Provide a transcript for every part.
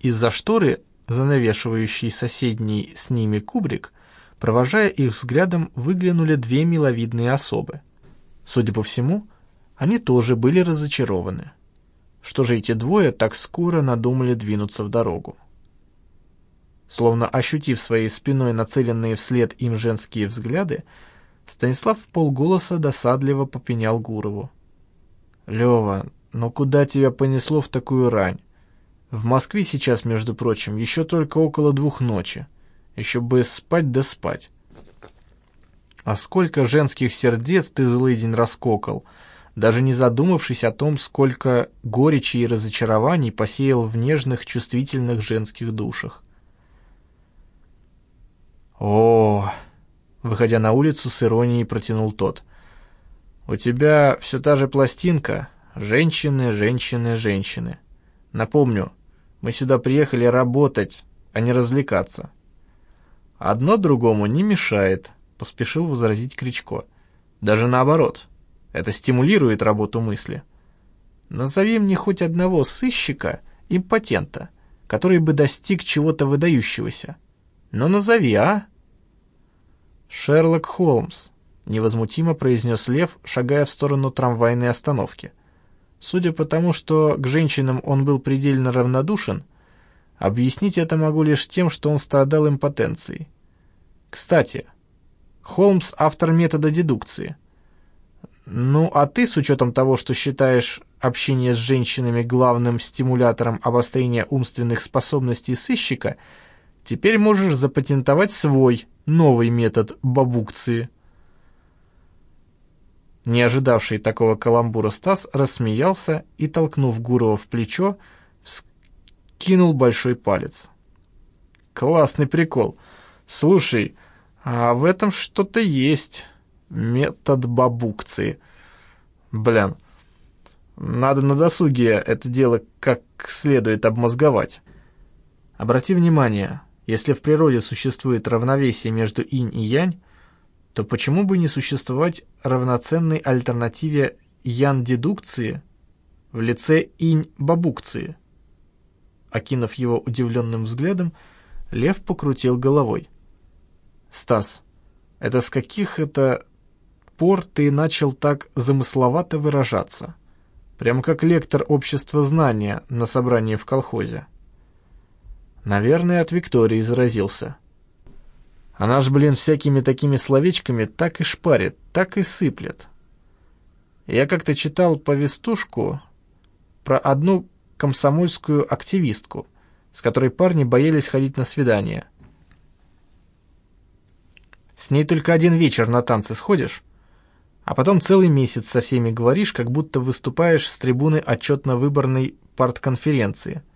Из-за шторы, занавешивающей соседний с ними кубрик, провожая их взглядом, выглянули две миловидные особы. Судя по всему, они тоже были разочарованы. Что же эти двое так скоро надумали двинуться в дорогу? Словно ощутив своей спиной нацеленные вслед им женские взгляды, Станислав в полголоса досадливо попенял Гурову. «Лёва, ну куда тебя понесло в такую рань? В Москве сейчас, между прочим, еще только около двух ночи. Еще бы спать да спать. А сколько женских сердец ты злый день раскокал, даже не задумавшись о том, сколько горечи и разочарований посеял в нежных, чувствительных женских душах. О, выходя на улицу с иронией протянул тот. У тебя все та же пластинка. Женщины, женщины, женщины. Напомню, мы сюда приехали работать, а не развлекаться. Одно другому не мешает, поспешил возразить Кричко. Даже наоборот. Это стимулирует работу мысли. Назови мне хоть одного сыщика, импотента, который бы достиг чего-то выдающегося. Но назови, а? «Шерлок Холмс», — невозмутимо произнес Лев, шагая в сторону трамвайной остановки. Судя по тому, что к женщинам он был предельно равнодушен, объяснить это могу лишь тем, что он страдал импотенцией. Кстати, Холмс — автор метода дедукции. Ну, а ты, с учетом того, что считаешь общение с женщинами главным стимулятором обострения умственных способностей сыщика, теперь можешь запатентовать свой новый метод бабукции. Не ожидавший такого каламбура Стас рассмеялся и, толкнув Гурова в плечо, вскинул большой палец. «Классный прикол. Слушай, а в этом что-то есть. Метод бабукции. Блин, надо на досуге это дело как следует обмозговать. Обрати внимание, если в природе существует равновесие между инь и янь, то почему бы не существовать равноценной альтернативе ян-дедукции в лице инь-бабукции? Окинув его удивленным взглядом, Лев покрутил головой. «Стас, это с каких это пор ты начал так замысловато выражаться? Прямо как лектор общества знания на собрании в колхозе». Наверное, от Виктории заразился. Она ж, блин, всякими такими словечками так и шпарит, так и сыплет. Я как-то читал повестушку про одну комсомольскую активистку, с которой парни боялись ходить на свидание. С ней только один вечер на танцы сходишь, а потом целый месяц со всеми говоришь, как будто выступаешь с трибуны отчетно-выборной партконференции –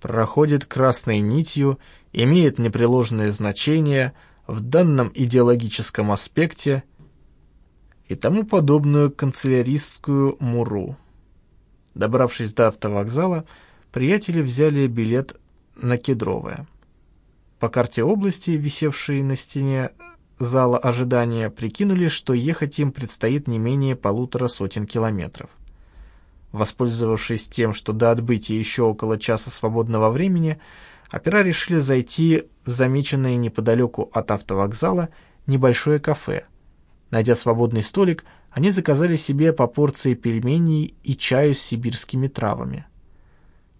проходит красной нитью, имеет непреложное значение в данном идеологическом аспекте и тому подобную канцеляристскую муру. Добравшись до автовокзала, приятели взяли билет на Кедровое. По карте области, висевшей на стене зала ожидания, прикинули, что ехать им предстоит не менее полутора сотен километров. Воспользовавшись тем, что до отбытия еще около часа свободного времени, опера решили зайти в замеченное неподалеку от автовокзала небольшое кафе. Найдя свободный столик, они заказали себе по порции пельменей и чаю с сибирскими травами.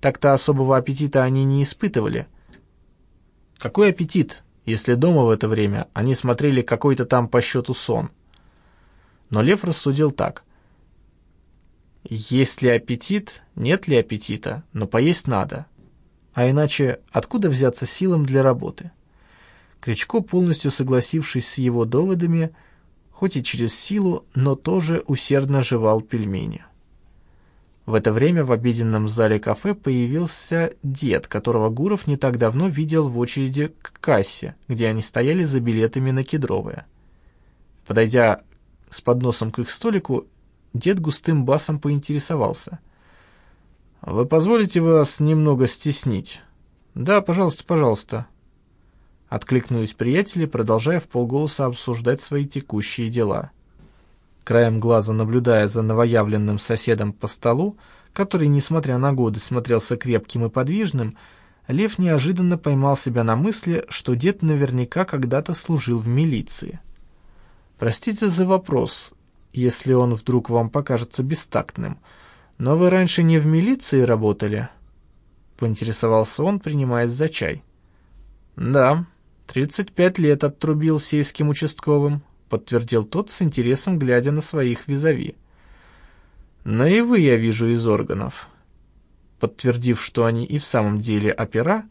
Так-то особого аппетита они не испытывали. Какой аппетит, если дома в это время они смотрели какой-то там по счету сон? Но Лев рассудил так – есть ли аппетит, нет ли аппетита, но поесть надо. А иначе откуда взяться силам для работы? Кричко, полностью согласившись с его доводами, хоть и через силу, но тоже усердно жевал пельмени. В это время в обеденном зале кафе появился дед, которого Гуров не так давно видел в очереди к кассе, где они стояли за билетами на Кедровое. Подойдя с подносом к их столику, Дед густым басом поинтересовался. «Вы позволите вас немного стеснить?» «Да, пожалуйста, пожалуйста». Откликнулись приятели, продолжая в полголоса обсуждать свои текущие дела. Краем глаза наблюдая за новоявленным соседом по столу, который, несмотря на годы, смотрелся крепким и подвижным, Лев неожиданно поймал себя на мысли, что дед наверняка когда-то служил в милиции. Простите за вопрос, если он вдруг вам покажется бестактным, но вы раньше не в милиции работали? Поинтересовался он, принимаясь за чай. Да, тридцать пять лет оттрубил сельским участковым, подтвердил тот с интересом, глядя на своих визави. Но и вы, я вижу, из органов подтвердив, что они и в самом деле опера,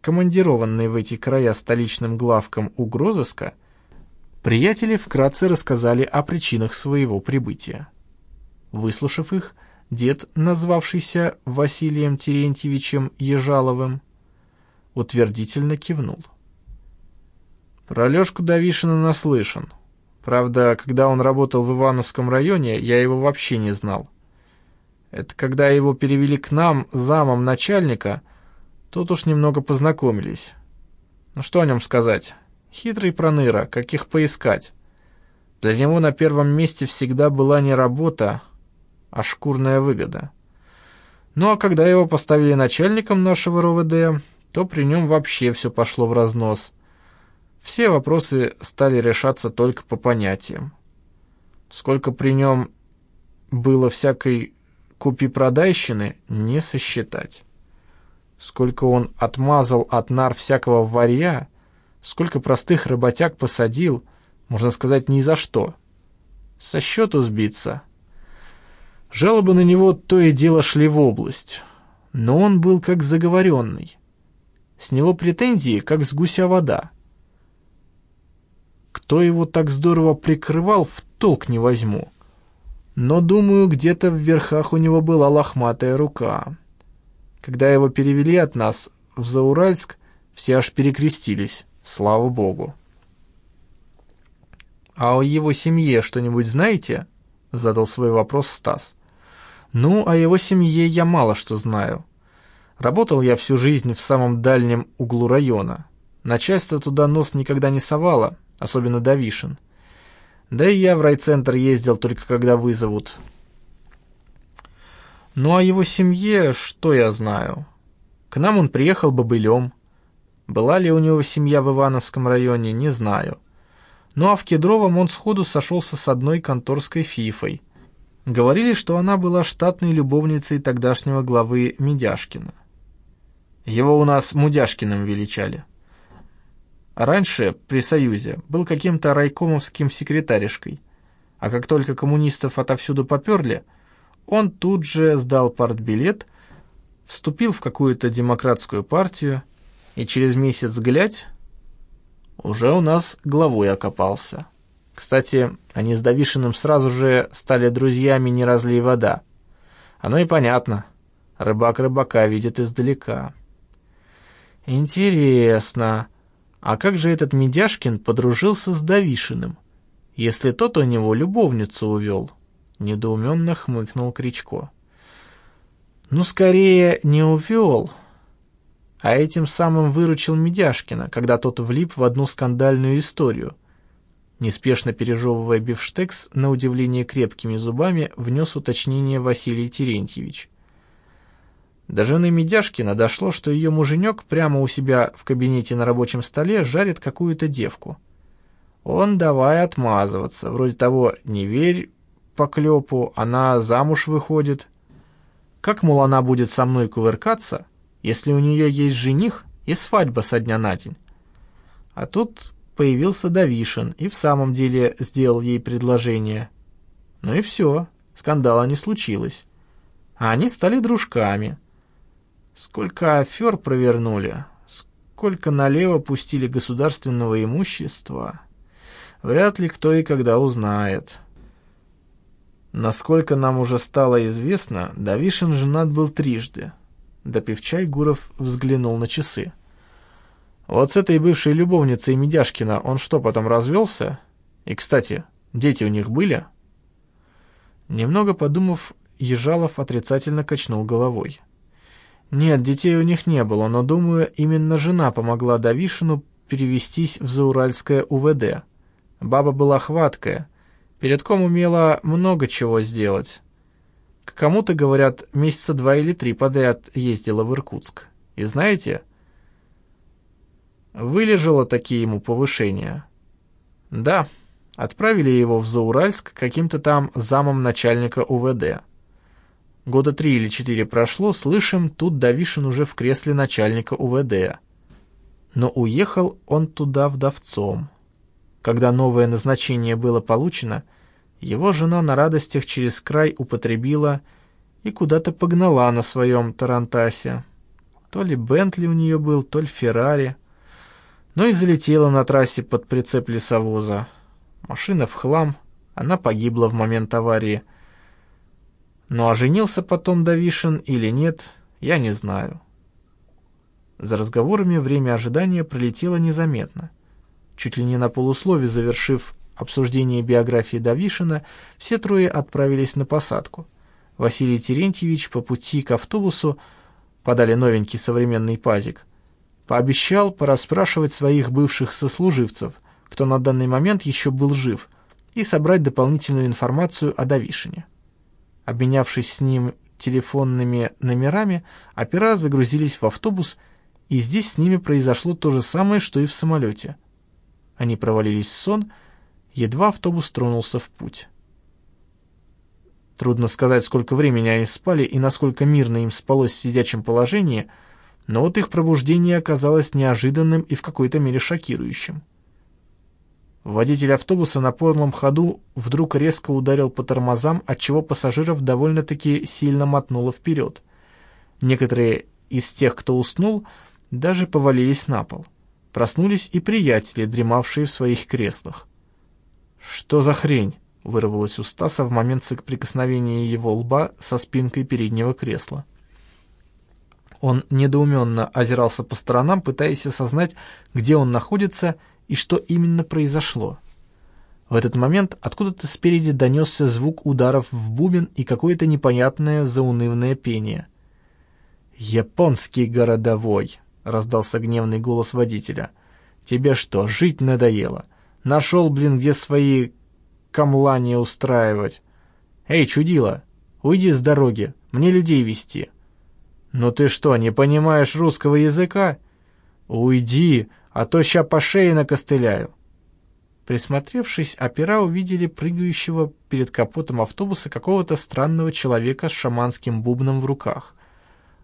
командированные в эти края столичным главком угрозыска, приятели вкратце рассказали о причинах своего прибытия. Выслушав их, дед, назвавшийся Василием Терентьевичем Ежаловым, утвердительно кивнул. Про Лёшку Давишина наслышан. Правда, когда он работал в Ивановском районе, я его вообще не знал. Это когда его перевели к нам, замом начальника, тут уж немного познакомились. Ну что о нем сказать? Хитрый проныра, каких поискать. Для него на первом месте всегда была не работа, а шкурная выгода. Ну а когда его поставили начальником нашего РОВД, то при нем вообще все пошло в разнос. Все вопросы стали решаться только по понятиям. Сколько при нем было всякой купи-продайщины не сосчитать. Сколько он отмазал от нар всякого варья, сколько простых работяг посадил, можно сказать, ни за что. Со счету сбиться. Жалобы на него то и дело шли в область, но он был как заговоренный. С него претензии, как с гуся вода. Кто его так здорово прикрывал, в толк не возьму но, думаю, где-то в верхах у него была лохматая рука. Когда его перевели от нас в Зауральск, все аж перекрестились, слава богу. «А о его семье что-нибудь знаете?» — задал свой вопрос Стас. «Ну, о его семье я мало что знаю. Работал я всю жизнь в самом дальнем углу района. Начальство туда нос никогда не совало, особенно Давишин. Да и я в райцентр ездил только когда вызовут. Ну, о его семье что я знаю? К нам он приехал бобылем. Была ли у него семья в Ивановском районе, не знаю. Ну а в Кедровом он сходу сошелся с одной конторской фифой. Говорили, что она была штатной любовницей тогдашнего главы Медяшкина. Его у нас Мудяшкиным величали. Раньше, при Союзе, был каким-то райкомовским секретаришкой, а как только коммунистов отовсюду поперли, он тут же сдал партбилет, вступил в какую-то демократскую партию и через месяц глядь, уже у нас главой окопался. Кстати, они с Давишиным сразу же стали друзьями «не разлей вода». Оно и понятно. Рыбак рыбака видит издалека. «Интересно», а как же этот Медяшкин подружился с Давишиным, если тот у него любовницу увел? Недоуменно хмыкнул Кричко. Ну, скорее, не увел, а этим самым выручил Медяшкина, когда тот влип в одну скандальную историю. Неспешно пережевывая бифштекс, на удивление крепкими зубами, внес уточнение Василий Терентьевич. До жены Медяшкина дошло, что ее муженек прямо у себя в кабинете на рабочем столе жарит какую-то девку. Он давай отмазываться, вроде того «не верь по клепу, она замуж выходит». Как, мол, она будет со мной кувыркаться, если у нее есть жених и свадьба со дня на день? А тут появился Давишин и в самом деле сделал ей предложение. Ну и все, скандала не случилось. А они стали дружками – Сколько афер провернули, сколько налево пустили государственного имущества, вряд ли кто и когда узнает. Насколько нам уже стало известно, Давишин женат был трижды. Допив чай, Гуров взглянул на часы. Вот с этой бывшей любовницей Медяшкина он что, потом развелся? И, кстати, дети у них были? Немного подумав, Ежалов отрицательно качнул головой. Нет, детей у них не было, но, думаю, именно жена помогла Давишину перевестись в Зауральское УВД. Баба была хваткая, перед ком умела много чего сделать. К кому-то, говорят, месяца два или три подряд ездила в Иркутск. И знаете, вылежало такие ему повышения. Да, отправили его в Зауральск каким-то там замом начальника УВД. Года три или четыре прошло, слышим, тут Давишин уже в кресле начальника УВД. Но уехал он туда вдовцом. Когда новое назначение было получено, его жена на радостях через край употребила и куда-то погнала на своем Тарантасе. То ли Бентли у нее был, то ли Феррари. Но и залетела на трассе под прицеп лесовоза. Машина в хлам, она погибла в момент аварии. Ну а женился потом Давишин или нет, я не знаю. За разговорами время ожидания пролетело незаметно. Чуть ли не на полуслове завершив обсуждение биографии Давишина, все трое отправились на посадку. Василий Терентьевич по пути к автобусу подали новенький современный пазик. Пообещал порасспрашивать своих бывших сослуживцев, кто на данный момент еще был жив, и собрать дополнительную информацию о Давишине. Обменявшись с ним телефонными номерами, опера загрузились в автобус, и здесь с ними произошло то же самое, что и в самолете. Они провалились в сон, едва автобус тронулся в путь. Трудно сказать, сколько времени они спали и насколько мирно им спалось в сидячем положении, но вот их пробуждение оказалось неожиданным и в какой-то мере шокирующим. Водитель автобуса на полном ходу вдруг резко ударил по тормозам, отчего пассажиров довольно-таки сильно мотнуло вперед. Некоторые из тех, кто уснул, даже повалились на пол. Проснулись и приятели, дремавшие в своих креслах. «Что за хрень?» — вырвалось у Стаса в момент соприкосновения его лба со спинкой переднего кресла. Он недоуменно озирался по сторонам, пытаясь осознать, где он находится и что именно произошло. В этот момент откуда-то спереди донесся звук ударов в бубен и какое-то непонятное заунывное пение. «Японский городовой!» — раздался гневный голос водителя. «Тебе что, жить надоело? Нашел, блин, где свои камлания устраивать. Эй, чудила, уйди с дороги, мне людей вести. Ну ты что, не понимаешь русского языка? Уйди, а то ща по шее накостыляю. Присмотревшись, опера увидели прыгающего перед капотом автобуса какого-то странного человека с шаманским бубном в руках.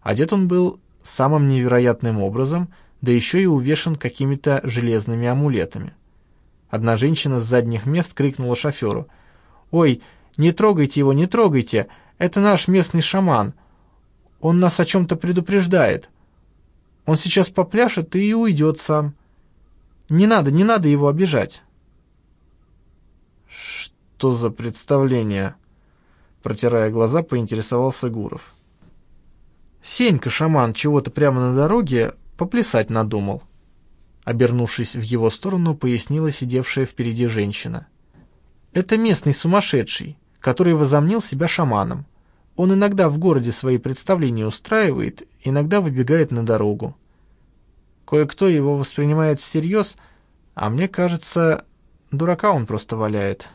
Одет он был самым невероятным образом, да еще и увешан какими-то железными амулетами. Одна женщина с задних мест крикнула шоферу. «Ой, не трогайте его, не трогайте! Это наш местный шаман. Он нас о чем-то предупреждает. Он сейчас попляшет и уйдет сам. Не надо, не надо его обижать». «Что за представление?» Протирая глаза, поинтересовался Гуров. Сенька, шаман, чего-то прямо на дороге поплясать надумал. Обернувшись в его сторону, пояснила сидевшая впереди женщина. «Это местный сумасшедший, который возомнил себя шаманом. Он иногда в городе свои представления устраивает, иногда выбегает на дорогу. Кое-кто его воспринимает всерьез, а мне кажется, дурака он просто валяет».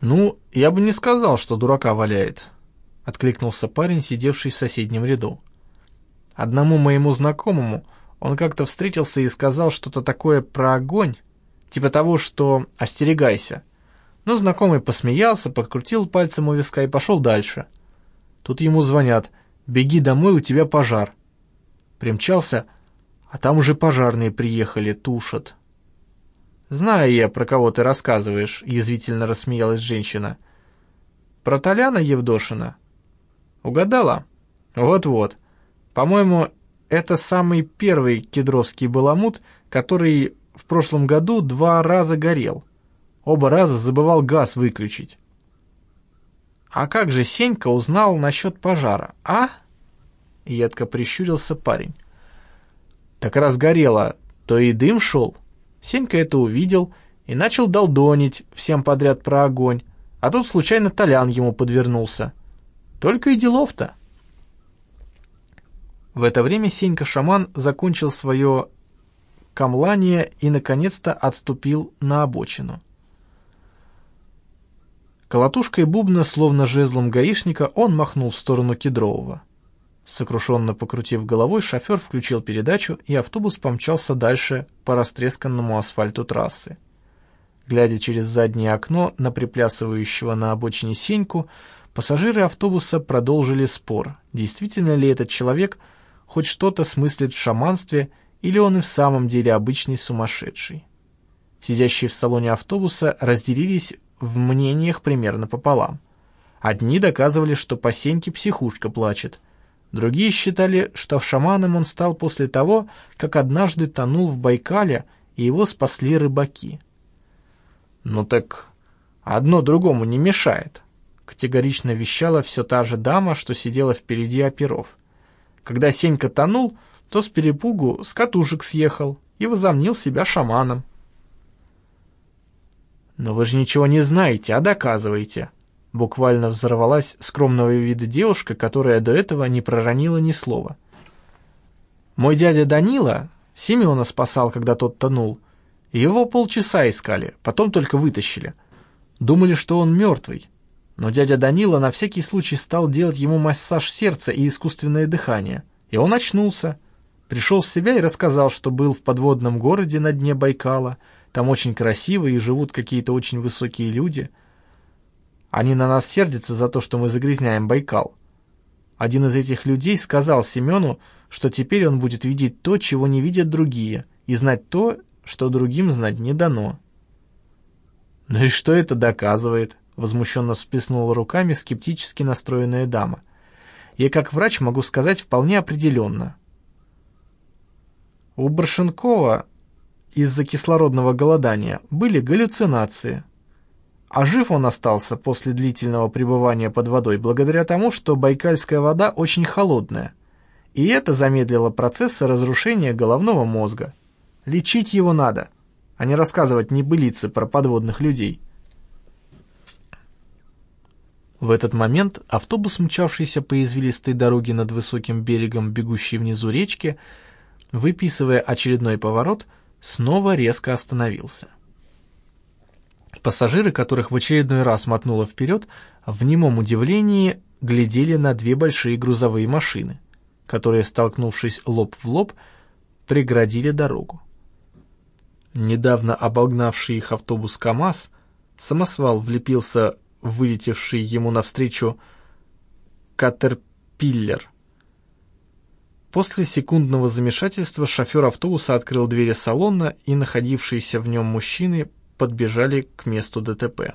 «Ну, я бы не сказал, что дурака валяет», — откликнулся парень, сидевший в соседнем ряду. «Одному моему знакомому он как-то встретился и сказал что-то такое про огонь, типа того, что «остерегайся». Но знакомый посмеялся, подкрутил пальцем у виска и пошел дальше. Тут ему звонят «Беги домой, у тебя пожар». Примчался, а там уже пожарные приехали, тушат. «Знаю я, про кого ты рассказываешь», — язвительно рассмеялась женщина. «Про Толяна Евдошина?» «Угадала?» «Вот-вот. По-моему, это самый первый кедровский баламут, который в прошлом году два раза горел. Оба раза забывал газ выключить. «А как же Сенька узнал насчет пожара, а?» Едко прищурился парень. «Так раз горело, то и дым шел. Сенька это увидел и начал долдонить всем подряд про огонь, а тут случайно Толян ему подвернулся. Только и делов-то». В это время Сенька-шаман закончил свое камлание и, наконец-то, отступил на обочину. Колотушкой бубна, словно жезлом гаишника, он махнул в сторону Кедрового. Сокрушенно покрутив головой, шофер включил передачу, и автобус помчался дальше по растресканному асфальту трассы. Глядя через заднее окно на приплясывающего на обочине Сеньку, пассажиры автобуса продолжили спор, действительно ли этот человек хоть что-то смыслит в шаманстве, или он и в самом деле обычный сумасшедший. Сидящие в салоне автобуса разделились в мнениях примерно пополам. Одни доказывали, что по Сеньке психушка плачет, другие считали, что шаманом он стал после того, как однажды тонул в Байкале, и его спасли рыбаки. «Ну так одно другому не мешает», — категорично вещала все та же дама, что сидела впереди оперов. Когда Сенька тонул, то с перепугу с катушек съехал и возомнил себя шаманом. «Но вы же ничего не знаете, а доказываете», — буквально взорвалась скромного вида девушка, которая до этого не проронила ни слова. «Мой дядя Данила Семена спасал, когда тот тонул, его полчаса искали, потом только вытащили. Думали, что он мертвый. Но дядя Данила на всякий случай стал делать ему массаж сердца и искусственное дыхание. И он очнулся. Пришел в себя и рассказал, что был в подводном городе на дне Байкала. Там очень красиво и живут какие-то очень высокие люди. Они на нас сердятся за то, что мы загрязняем Байкал. Один из этих людей сказал Семену, что теперь он будет видеть то, чего не видят другие, и знать то, что другим знать не дано. «Ну и что это доказывает?» — возмущенно всплеснула руками скептически настроенная дама. «Я как врач могу сказать вполне определенно. У Баршенкова из-за кислородного голодания были галлюцинации, а жив он остался после длительного пребывания под водой благодаря тому, что байкальская вода очень холодная, и это замедлило процессы разрушения головного мозга». Лечить его надо, а не рассказывать небылицы про подводных людей. В этот момент автобус, мчавшийся по извилистой дороге над высоким берегом, бегущей внизу речки, выписывая очередной поворот, снова резко остановился. Пассажиры, которых в очередной раз мотнуло вперед, в немом удивлении глядели на две большие грузовые машины, которые, столкнувшись лоб в лоб, преградили дорогу. Недавно обогнавший их автобус КАМАЗ, самосвал влепился вылетевший ему навстречу «Катерпиллер». После секундного замешательства шофер автобуса открыл двери салона, и находившиеся в нем мужчины подбежали к месту ДТП.